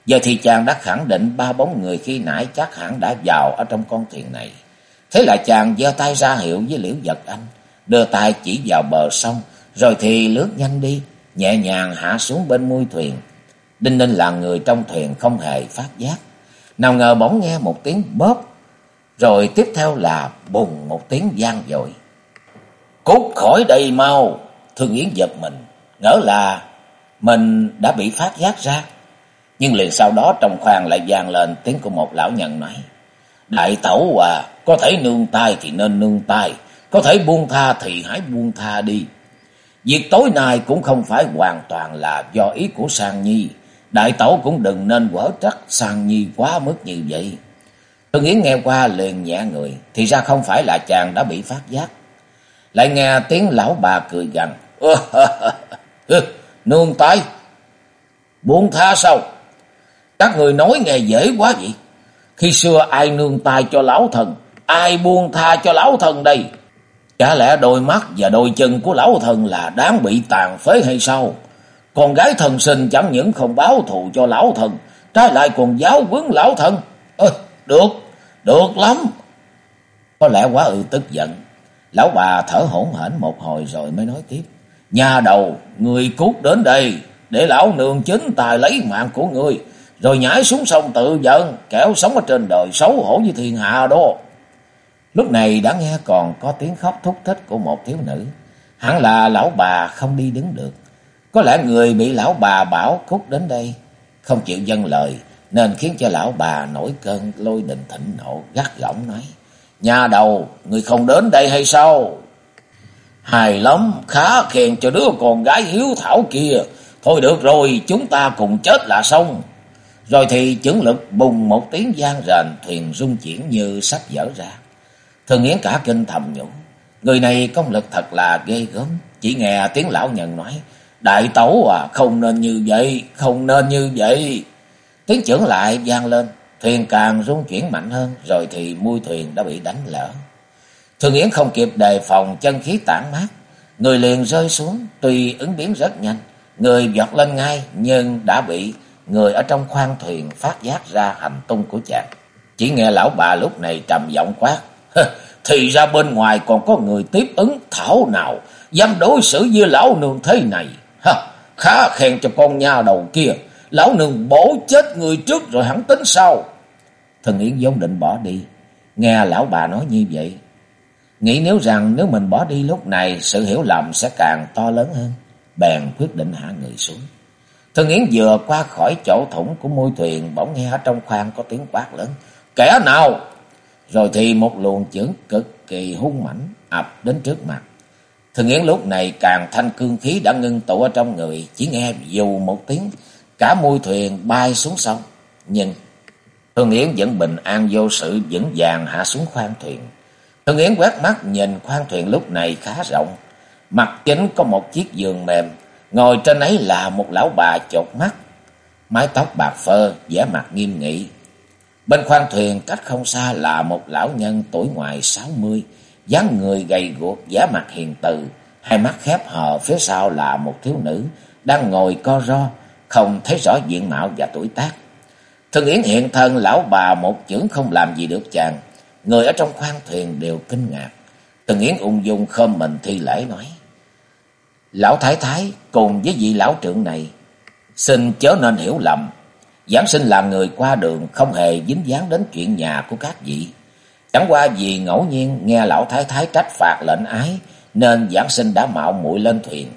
Giờ thì chàng đã khẳng định ba bóng người khi nãy chắc hẳn đã vào ở trong con thuyền này. Thế là chàng giơ tay ra hiệu với Liễu Giật Anh, đưa tay chỉ vào bờ sông, rồi thì lướt nhanh đi, nhẹ nhàng hạ xuống bên mui thuyền. Đinh Ninh là người trong thuyền không hề phát giác. Nào ngờ bỗng nghe một tiếng bóp, rồi tiếp theo là bùng một tiếng gian dội. Cút khỏi đây mau, Thương Yến giật mình, ngỡ là mình đã bị phát giác ra. Nhưng liền sau đó trong khoang lại vang lên tiếng của một lão nhân nói. Đại tẩu à, có thể nương tay thì nên nương tay, có thể buông tha thì hãy buông tha đi. Việc tối nay cũng không phải hoàn toàn là do ý của Sang Nhi, Đại tẩu cũng đừng nên quở trách sang nhi quá mức như vậy. Tôi nghĩ nghe qua liền nhẹ người, thì ra không phải là chàng đã bị phát giác. Lại nghe tiếng lão bà cười gằn. [laughs] Nương tay. Buông tha sao? Các người nói nghe dễ quá vậy. Khi xưa ai nương tay cho lão thần, ai buông tha cho lão thần đây? Chả lẽ đôi mắt và đôi chân của lão thần là đáng bị tàn phế hay sao? Con gái thần sinh chẳng những không báo thù cho lão thần, trái lại còn giáo quấn lão thần. Ơ, được, được lắm. Có lẽ quá ư tức giận. Lão bà thở hổn hển một hồi rồi mới nói tiếp. Nhà đầu, người cút đến đây, để lão nương chính tài lấy mạng của người, rồi nhảy xuống sông tự giận, kẻo sống ở trên đời xấu hổ như thiên hạ đó. Lúc này đã nghe còn có tiếng khóc thúc thích của một thiếu nữ. Hẳn là lão bà không đi đứng được. Có lẽ người bị lão bà bảo cút đến đây, không chịu dân lời, nên khiến cho lão bà nổi cơn lôi đình thịnh nộ, gắt gỏng nói. Nhà đầu, người không đến đây hay sao? Hài lắm, khá khen cho đứa con gái hiếu thảo kia. Thôi được rồi, chúng ta cùng chết là xong. Rồi thì chứng lực bùng một tiếng gian rền, thuyền rung chuyển như sắp dở ra. Thường Yến cả kinh thầm nhủ. Người này công lực thật là ghê gớm. Chỉ nghe tiếng lão nhận nói. Đại tấu à, không nên như vậy, không nên như vậy. Tiếng trưởng lại gian lên, thuyền càng rung chuyển mạnh hơn, rồi thì mui thuyền đã bị đánh lỡ. Thường Yến không kịp đề phòng chân khí tản mát, người liền rơi xuống, tuy ứng biến rất nhanh, người giọt lên ngay nhưng đã bị người ở trong khoang thuyền phát giác ra hành tung của chàng. Chỉ nghe lão bà lúc này trầm giọng quát, thì ra bên ngoài còn có người tiếp ứng thảo nào dám đối xử với lão nương thế này. Ha, khá khen cho con nha đầu kia. Lão nương bổ chết người trước rồi hẳn tính sau. Thần Yến vốn định bỏ đi. Nghe lão bà nói như vậy. Nghĩ nếu rằng nếu mình bỏ đi lúc này sự hiểu lầm sẽ càng to lớn hơn. Bèn quyết định hạ người xuống. Thương Yến vừa qua khỏi chỗ thủng của môi thuyền bỗng nghe ở trong khoang có tiếng quát lớn. Kẻ nào? Rồi thì một luồng chưởng cực kỳ hung mãnh ập đến trước mặt. Thương Yến lúc này càng thanh cương khí đã ngưng tụ ở trong người, chỉ nghe dù một tiếng, cả môi thuyền bay xuống sông. Nhưng Thương Yến vẫn bình an vô sự vững vàng hạ xuống khoang thuyền. Thương Yến quét mắt nhìn khoang thuyền lúc này khá rộng. Mặt chính có một chiếc giường mềm, ngồi trên ấy là một lão bà chột mắt, mái tóc bạc phơ, vẻ mặt nghiêm nghị. Bên khoang thuyền cách không xa là một lão nhân tuổi ngoài sáu mươi, dáng người gầy guộc, vẻ mặt hiền từ, hai mắt khép hờ, phía sau là một thiếu nữ đang ngồi co ro, không thấy rõ diện mạo và tuổi tác. Thường Yến hiện thân lão bà một chưởng không làm gì được chàng, người ở trong khoang thuyền đều kinh ngạc. Từng Yến ung dung khom mình thi lễ nói. Lão Thái Thái cùng với vị lão trưởng này, xin chớ nên hiểu lầm. Giảng sinh là người qua đường không hề dính dáng đến chuyện nhà của các vị. Chẳng qua vì ngẫu nhiên nghe lão Thái Thái trách phạt lệnh ái, nên giảng sinh đã mạo muội lên thuyền.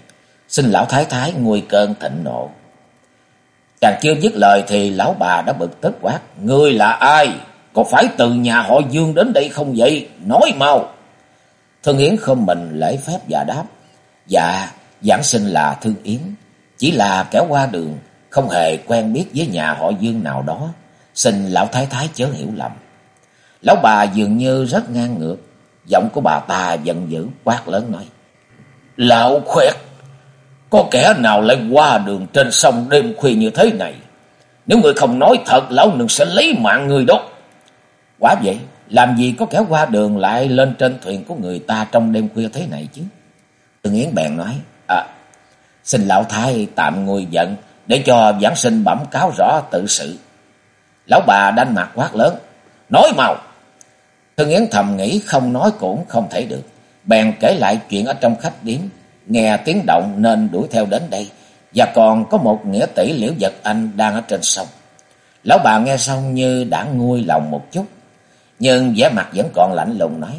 Xin lão Thái Thái nguôi cơn thịnh nộ. Chàng chưa dứt lời thì lão bà đã bực tức quát. Ngươi là ai? Có phải từ nhà họ Dương đến đây không vậy? Nói mau. Thương Yến không mình lễ phép và đáp. Dạ, giảng sinh là Thương Yến. Chỉ là kẻ qua đường, không hề quen biết với nhà họ Dương nào đó. Xin lão thái thái chớ hiểu lầm. Lão bà dường như rất ngang ngược. Giọng của bà ta giận dữ quát lớn nói. Lão khoét, có kẻ nào lại qua đường trên sông đêm khuya như thế này? Nếu người không nói thật, lão nương sẽ lấy mạng người đó. Quả vậy, làm gì có kẻ qua đường lại lên trên thuyền của người ta trong đêm khuya thế này chứ? Tương Yến bèn nói, xin lão thái tạm ngồi giận, để cho giảng sinh bẩm cáo rõ tự sự. Lão bà đanh mặt quát lớn, nói màu. Thương Yến thầm nghĩ không nói cũng không thể được, bèn kể lại chuyện ở trong khách điếm, nghe tiếng động nên đuổi theo đến đây, và còn có một nghĩa tỷ liễu vật anh đang ở trên sông. Lão bà nghe xong như đã nguôi lòng một chút, nhưng vẻ mặt vẫn còn lạnh lùng nói.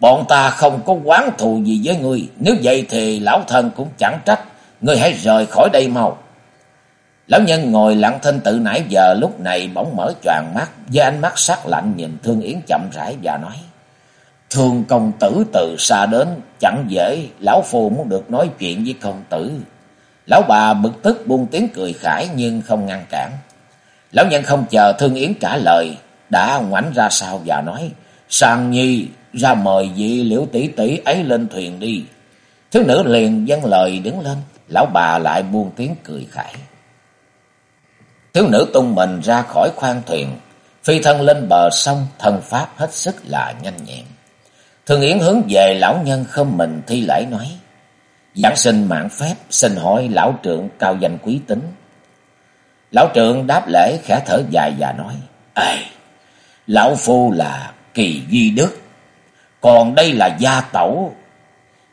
Bọn ta không có quán thù gì với ngươi, nếu vậy thì lão thân cũng chẳng trách, ngươi hãy rời khỏi đây mau. Lão nhân ngồi lặng thinh tự nãy giờ lúc này bỗng mở choàng mắt, với ánh mắt sắc lạnh nhìn Thương Yến chậm rãi và nói. Thương công tử từ xa đến, chẳng dễ, lão phu muốn được nói chuyện với công tử. Lão bà bực tức buông tiếng cười khải nhưng không ngăn cản. Lão nhân không chờ Thương Yến trả lời, đã ngoảnh ra sau và nói, Sang Nhi ra mời vị liễu tỷ tỷ ấy lên thuyền đi. Thiếu nữ liền dâng lời đứng lên, lão bà lại buông tiếng cười khải. Thiếu nữ tung mình ra khỏi khoang thuyền, phi thân lên bờ sông, thân pháp hết sức là nhanh nhẹn. Thường Yến hướng về lão nhân không mình thi lễ nói. Giảng sinh mạng phép, xin hỏi lão trượng cao danh quý tính. Lão trượng đáp lễ khẽ thở dài và nói. Ê, lão phu là kỳ duy đức, còn đây là gia tẩu.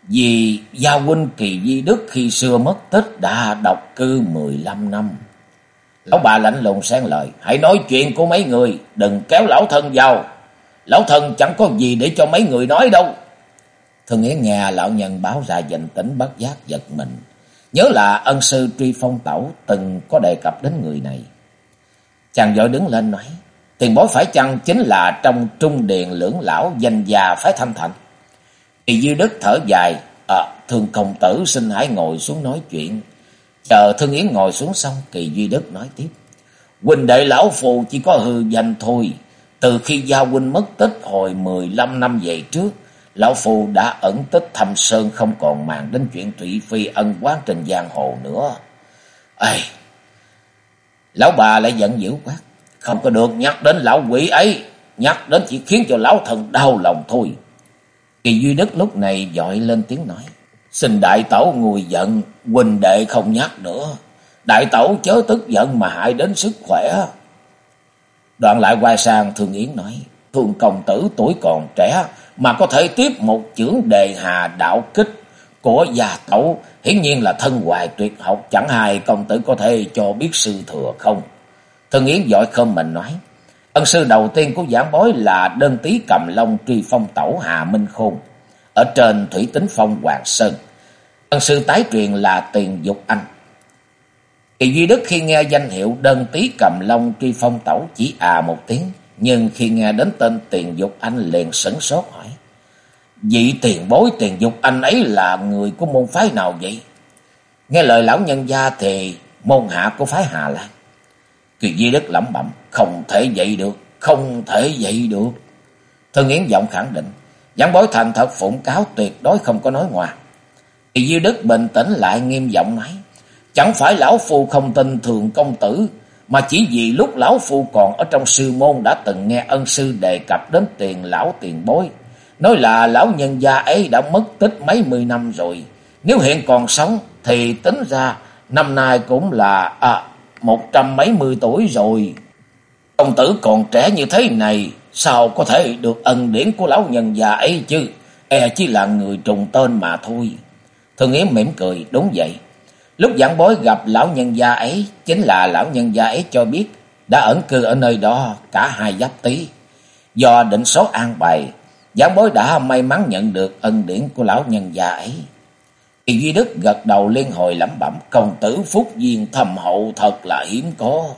Vì gia huynh kỳ di đức khi xưa mất tích đã độc cư mười lăm năm. Lão bà lạnh lùng sang lời, hãy nói chuyện của mấy người, đừng kéo lão thân vào. Lão thân chẳng có gì để cho mấy người nói đâu. Thường nghĩa nghe lão nhân báo ra danh tính bất giác giật mình. Nhớ là ân sư truy phong tẩu từng có đề cập đến người này. Chàng vội đứng lên nói. Tiền bối phải chăng chính là trong trung điện lưỡng lão danh già phái thanh thạnh? Kỳ dư đức thở dài. À, thương công tử xin hãy ngồi xuống nói chuyện. Chờ Thương Yến ngồi xuống xong, Kỳ Duy Đức nói tiếp. Huynh đệ lão phù chỉ có hư danh thôi. Từ khi Gia huynh mất tích hồi 15 năm về trước, Lão phù đã ẩn tích thăm sơn không còn màng đến chuyện Thủy Phi ân quán trên giang hồ nữa. Ê! Lão bà lại giận dữ quá Không có được nhắc đến lão quỷ ấy. Nhắc đến chỉ khiến cho lão thần đau lòng thôi. Kỳ Duy Đức lúc này dội lên tiếng nói. Xin đại tẩu ngùi giận, huynh đệ không nhắc nữa. Đại tẩu chớ tức giận mà hại đến sức khỏe. Đoạn lại quay sang Thương Yến nói, Thương công tử tuổi còn trẻ mà có thể tiếp một chưởng đề hà đạo kích của gia tẩu, hiển nhiên là thân hoài tuyệt học, chẳng hài công tử có thể cho biết sư thừa không. Thương Yến giỏi không mình nói, ân sư đầu tiên của giảng bối là đơn tí cầm long truy phong tẩu Hà Minh Khôn, ở trên Thủy Tính Phong Hoàng Sơn. Ân sư tái truyền là Tiền Dục Anh. Kỳ Duy Đức khi nghe danh hiệu đơn tí cầm long truy phong tẩu chỉ à một tiếng, nhưng khi nghe đến tên Tiền Dục Anh liền sửng sốt hỏi. Vị tiền bối Tiền Dục Anh ấy là người của môn phái nào vậy? Nghe lời lão nhân gia thì môn hạ của phái Hà Lan. Kỳ Duy Đức lẩm bẩm, không thể vậy được, không thể vậy được. Thân Nghiễn giọng khẳng định, giảng bối thành thật phụng cáo tuyệt đối không có nói ngoài. thì Duy Đức bình tĩnh lại nghiêm giọng nói, Chẳng phải lão phu không tin thường công tử, mà chỉ vì lúc lão phu còn ở trong sư môn đã từng nghe ân sư đề cập đến tiền lão tiền bối. Nói là lão nhân gia ấy đã mất tích mấy mươi năm rồi. Nếu hiện còn sống thì tính ra năm nay cũng là à, một trăm mấy mươi tuổi rồi. Công tử còn trẻ như thế này, sao có thể được ân điển của lão nhân già ấy chứ? E chỉ là người trùng tên mà thôi. Thường Yến mỉm cười, đúng vậy. Lúc giảng bối gặp lão nhân gia ấy, chính là lão nhân gia ấy cho biết đã ẩn cư ở nơi đó cả hai giáp tí. Do định số an bài, giảng bối đã may mắn nhận được ân điển của lão nhân gia ấy. Kỳ Duy Đức gật đầu liên hồi lẩm bẩm, công tử phúc duyên thầm hậu thật là hiếm có.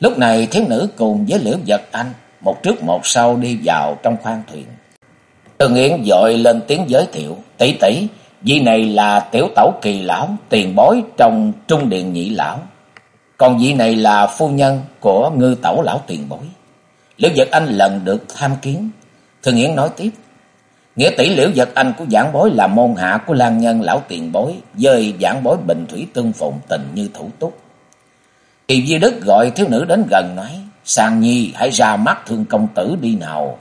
Lúc này thiếu nữ cùng với Liễu vật Anh, một trước một sau đi vào trong khoang thuyền. Từ Nghiễn dội lên tiếng giới thiệu, tỷ tỷ, vị này là tiểu tẩu kỳ lão, tiền bối trong trung điện nhị lão. Còn vị này là phu nhân của ngư tẩu lão tiền bối. Liễu vật Anh lần được tham kiến. Thường Nghiễn nói tiếp, Nghĩa tỷ liễu vật anh của giảng bối là môn hạ của lang nhân lão tiền bối, dơi giảng bối bình thủy tương phụng tình như thủ túc. Kỳ Di Đức gọi thiếu nữ đến gần nói, Sang Nhi hãy ra mắt thương công tử đi nào.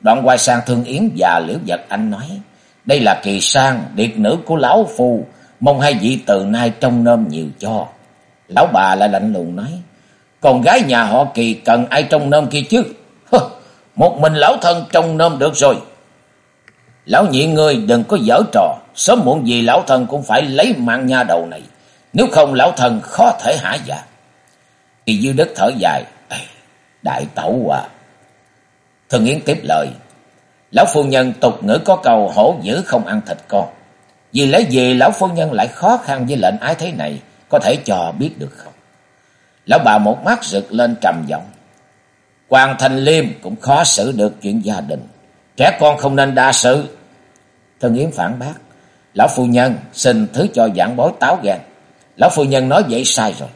Đoạn quay sang thương Yến và liễu giật anh nói, đây là kỳ sang, điệt nữ của lão phu, mong hai vị từ nay trông nôm nhiều cho. Lão bà lại lạnh lùng nói, con gái nhà họ kỳ cần ai trông nôm kia chứ? Một mình lão thân trông nôm được rồi. Lão nhị ngươi đừng có dở trò, sớm muộn gì lão thân cũng phải lấy mạng nha đầu này, nếu không lão thân khó thể hả dạ. Kỳ dư đất thở dài, đại tẩu à. Thường Yến tiếp lời, lão phu nhân tục ngữ có câu hổ dữ không ăn thịt con. Vì lẽ gì lão phu nhân lại khó khăn với lệnh ái thế này, có thể cho biết được không? Lão bà một mắt rực lên trầm giọng. Hoàng Thành Liêm cũng khó xử được chuyện gia đình. Trẻ con không nên đa sự. Thân Yến phản bác. Lão phu nhân xin thứ cho giảng bối táo gan. Lão phu nhân nói vậy sai rồi.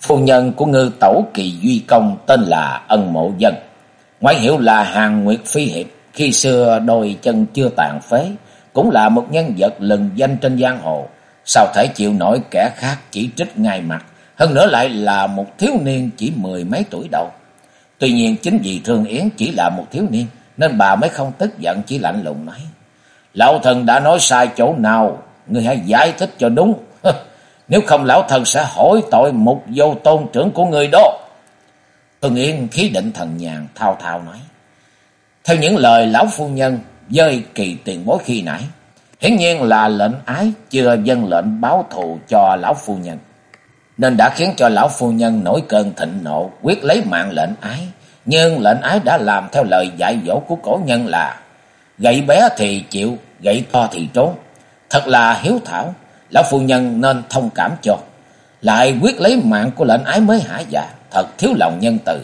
Phu nhân của ngư tẩu kỳ duy công tên là Ân Mộ Dân. Ngoại hiệu là Hàng Nguyệt Phi Hiệp. Khi xưa đôi chân chưa tàn phế. Cũng là một nhân vật lừng danh trên giang hồ. Sao thể chịu nổi kẻ khác chỉ trích ngay mặt. Hơn nữa lại là một thiếu niên chỉ mười mấy tuổi đầu. Tuy nhiên chính vì Thương Yến chỉ là một thiếu niên nên bà mới không tức giận chỉ lạnh lùng nói. Lão thần đã nói sai chỗ nào, ngươi hãy giải thích cho đúng. Nếu không lão thần sẽ hỏi tội mục vô tôn trưởng của người đó. Tương Yên khí định thần nhàn thao thao nói. Theo những lời lão phu nhân dơi kỳ tiền bối khi nãy, hiển nhiên là lệnh ái chưa dân lệnh báo thù cho lão phu nhân. Nên đã khiến cho lão phu nhân nổi cơn thịnh nộ, quyết lấy mạng lệnh ái. Nhưng lệnh ái đã làm theo lời dạy dỗ của cổ nhân là gậy bé thì chịu, gậy to thì trốn. Thật là hiếu thảo, lão phu nhân nên thông cảm cho. Lại quyết lấy mạng của lệnh ái mới hả dạ, thật thiếu lòng nhân từ.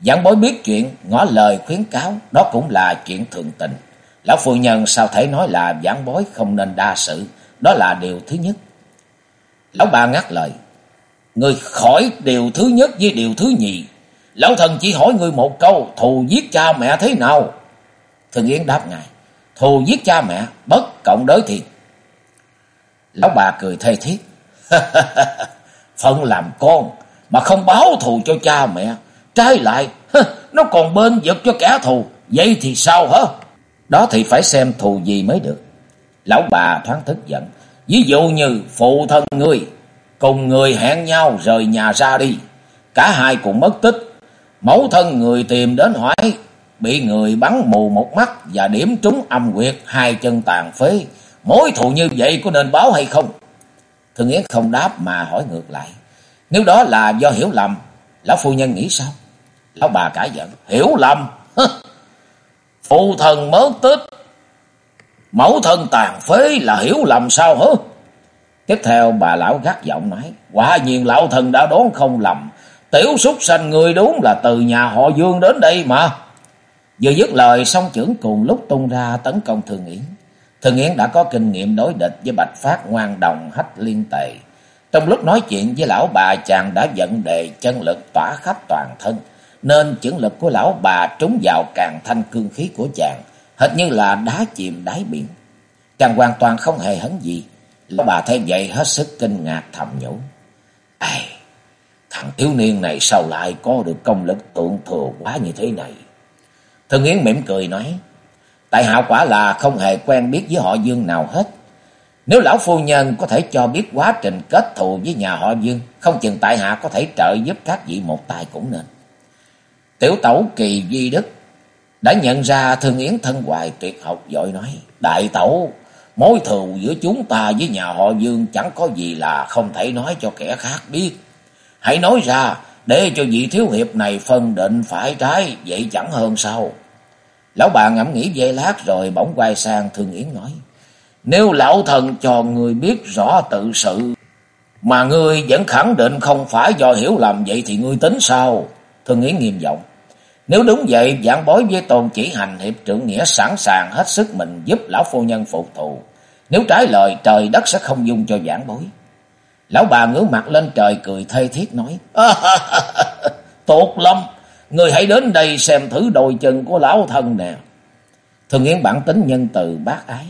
Giảng bối biết chuyện, ngỏ lời khuyến cáo, đó cũng là chuyện thường tình. Lão phu nhân sao thể nói là giảng bối không nên đa sự, đó là điều thứ nhất. Lão bà ngắt lời, người khỏi điều thứ nhất với điều thứ nhì, Lão thần chỉ hỏi người một câu, thù giết cha mẹ thế nào? Thường Yến đáp ngài, thù giết cha mẹ, bất cộng đới thiệt. Lão bà cười thê thiết. [laughs] Phận làm con mà không báo thù cho cha mẹ, trái lại [laughs] nó còn bên giật cho kẻ thù, vậy thì sao hả? Đó thì phải xem thù gì mới được. Lão bà thoáng thức giận, ví dụ như phụ thân ngươi cùng người hẹn nhau rời nhà ra đi, cả hai cùng mất tích, Mẫu thân người tìm đến hỏi, bị người bắn mù một mắt và điểm trúng âm quyệt hai chân tàn phế. Mối thù như vậy có nên báo hay không? Thương Yến không đáp mà hỏi ngược lại. Nếu đó là do hiểu lầm, lão phu nhân nghĩ sao? Lão bà cãi giận, hiểu lầm? Phụ thần mớ tích, mẫu thân tàn phế là hiểu lầm sao hả? Tiếp theo bà lão gắt giọng nói, quả nhiên lão thần đã đoán không lầm, Tiểu súc sanh người đúng là từ nhà họ Dương đến đây mà. Vừa dứt lời song trưởng cùng lúc tung ra tấn công Thường Yến. Thường Yến đã có kinh nghiệm đối địch với Bạch Phát ngoan đồng hách liên tệ. Trong lúc nói chuyện với lão bà chàng đã dẫn đề chân lực tỏa khắp toàn thân. Nên chưởng lực của lão bà trúng vào càng thanh cương khí của chàng. Hệt như là đá chìm đáy biển. Chàng hoàn toàn không hề hấn gì. Lão bà thấy vậy hết sức kinh ngạc thầm nhủ. Ây, Thằng thiếu niên này sao lại có được công lực tượng thừa quá như thế này? Thân Yến mỉm cười nói, tại hạ quả là không hề quen biết với họ Dương nào hết. Nếu lão phu nhân có thể cho biết quá trình kết thù với nhà họ Dương, không chừng tại hạ có thể trợ giúp các vị một tay cũng nên. Tiểu tẩu kỳ di đức, đã nhận ra Thương Yến thân hoài tuyệt học dội nói. Đại tẩu, mối thù giữa chúng ta với nhà họ Dương chẳng có gì là không thể nói cho kẻ khác biết. Hãy nói ra để cho vị thiếu hiệp này phân định phải trái, vậy chẳng hơn sao. Lão bà ngẫm nghĩ dây lát rồi bỗng quay sang Thương Yến nói. Nếu lão thần cho người biết rõ tự sự, mà ngươi vẫn khẳng định không phải do hiểu lầm vậy thì ngươi tính sao? Thương Yến nghiêm giọng. Nếu đúng vậy, giảng bối với tôn chỉ hành hiệp trưởng nghĩa sẵn sàng hết sức mình giúp lão phu nhân phục thù. Nếu trái lời, trời đất sẽ không dung cho giảng bối. Lão bà ngửa mặt lên trời cười thê thiết nói. [laughs] Tốt lắm, người hãy đến đây xem thử đôi chân của lão thân nè. Thường Yến bản tính nhân từ bác ái,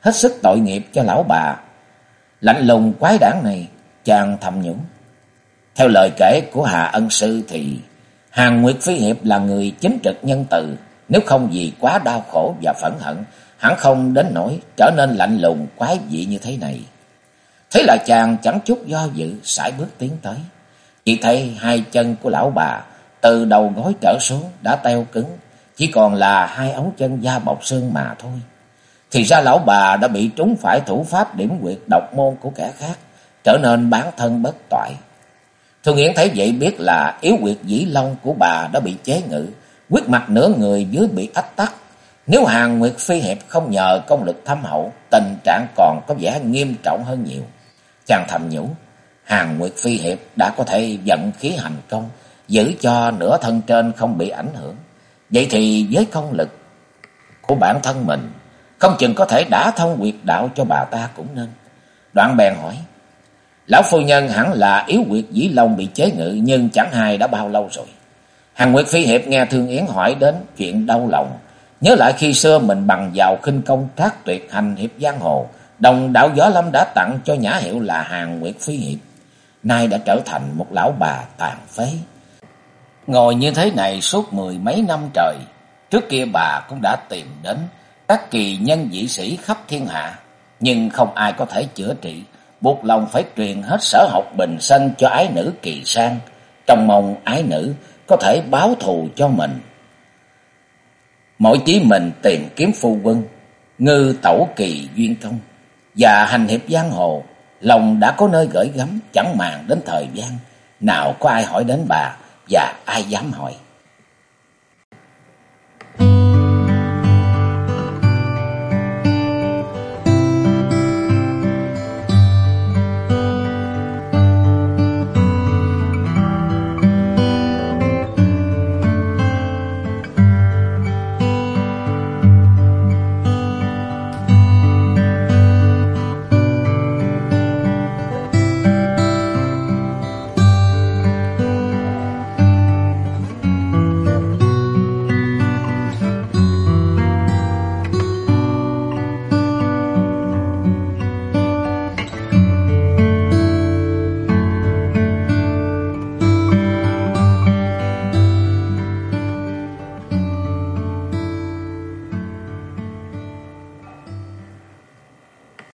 hết sức tội nghiệp cho lão bà. Lạnh lùng quái đảng này, chàng thầm nhũng. Theo lời kể của Hà Ân Sư thì Hàng Nguyệt Phi Hiệp là người chính trực nhân từ, nếu không vì quá đau khổ và phẫn hận, hẳn không đến nỗi trở nên lạnh lùng quái dị như thế này. Thế là chàng chẳng chút do dự, sải bước tiến tới. Chỉ thấy hai chân của lão bà từ đầu gối trở xuống đã teo cứng, chỉ còn là hai ống chân da bọc xương mà thôi. Thì ra lão bà đã bị trúng phải thủ pháp điểm quyệt độc môn của kẻ khác, trở nên bản thân bất toại. thu Yến thấy vậy biết là yếu quyệt dĩ long của bà đã bị chế ngự, quyết mặt nửa người dưới bị ách tắc. Nếu Hàng Nguyệt Phi Hiệp không nhờ công lực thâm hậu, tình trạng còn có vẻ nghiêm trọng hơn nhiều. Chàng thầm nhủ, Hàng Nguyệt Phi Hiệp đã có thể dẫn khí hành công, giữ cho nửa thân trên không bị ảnh hưởng. Vậy thì với công lực của bản thân mình, không chừng có thể đã thông quyệt đạo cho bà ta cũng nên. Đoạn bèn hỏi, Lão phu nhân hẳn là yếu quyệt dĩ long bị chế ngự nhưng chẳng hài đã bao lâu rồi. Hàng Nguyệt Phi Hiệp nghe Thương Yến hỏi đến chuyện đau lòng. Nhớ lại khi xưa mình bằng vào khinh công trác tuyệt hành hiệp giang hồ. Đồng đạo Gió Lâm đã tặng cho nhã hiệu là Hàng Nguyệt Phi Hiệp. Nay đã trở thành một lão bà tàn phế. Ngồi như thế này suốt mười mấy năm trời. Trước kia bà cũng đã tìm đến các kỳ nhân dị sĩ khắp thiên hạ. Nhưng không ai có thể chữa trị buộc lòng phải truyền hết sở học bình sanh cho ái nữ kỳ sang, trong mong ái nữ có thể báo thù cho mình. Mỗi chí mình tìm kiếm phu quân, ngư tẩu kỳ duyên công, và hành hiệp giang hồ, lòng đã có nơi gửi gắm, chẳng màng đến thời gian, nào có ai hỏi đến bà, và ai dám hỏi.